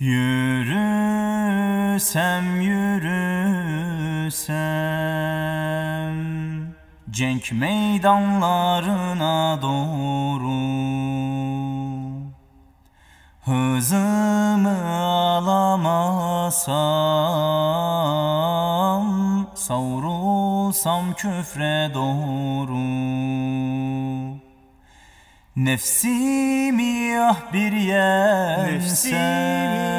Yürüsem yürüsem Cenk meydanlarına doğru Hızımı alamasam Savrulsam küfre doğru. Nefsimi ah bir yensem Nefsimi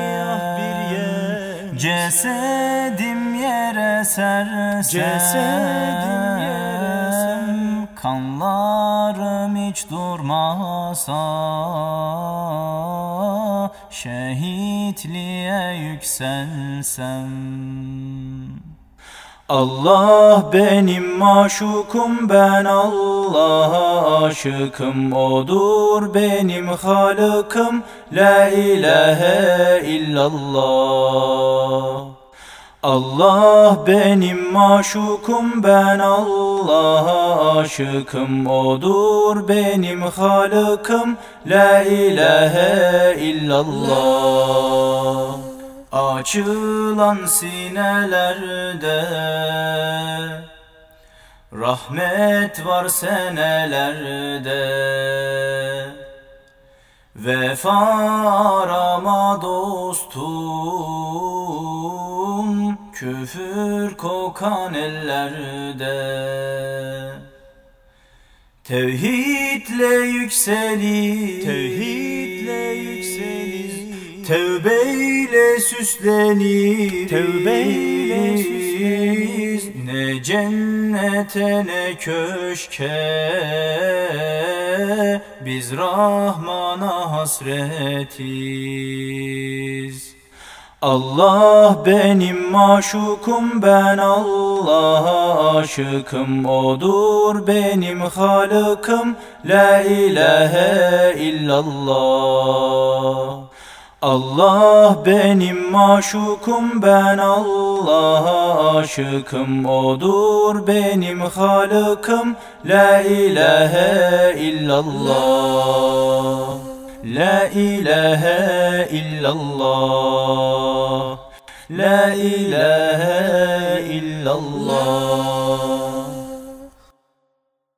Cesedim yere sersem Cesedim yere Kanlarım hiç durmasa Şehitliğe yükselsem Allah benim maşukum ben Allah'a aşıkım. Odur benim halıkım La ilahe illallah. Allah benim maşukum ben Allah'a aşıkım. Odur benim halıkım La ilahe illallah Açılan sinelerde Rahmet var senelerde. Vefa arama dostum Küfür kokan ellerde. Tevhidle yükselir Tevhidle yükselir Tevbeyle süslenir Tevbeyle süslenir. Ne cennete ne köşke. Biz Rahman'a hasretiz. Allah benim maşukum ben Allah'a aşıkım. Odur benim halıkım. La ilahe illallah Allah benim maşukum ben Allah'a aşıkım. Odur benim halıkım. La ilahe illallah. La ilahe illallah. La ilahe illallah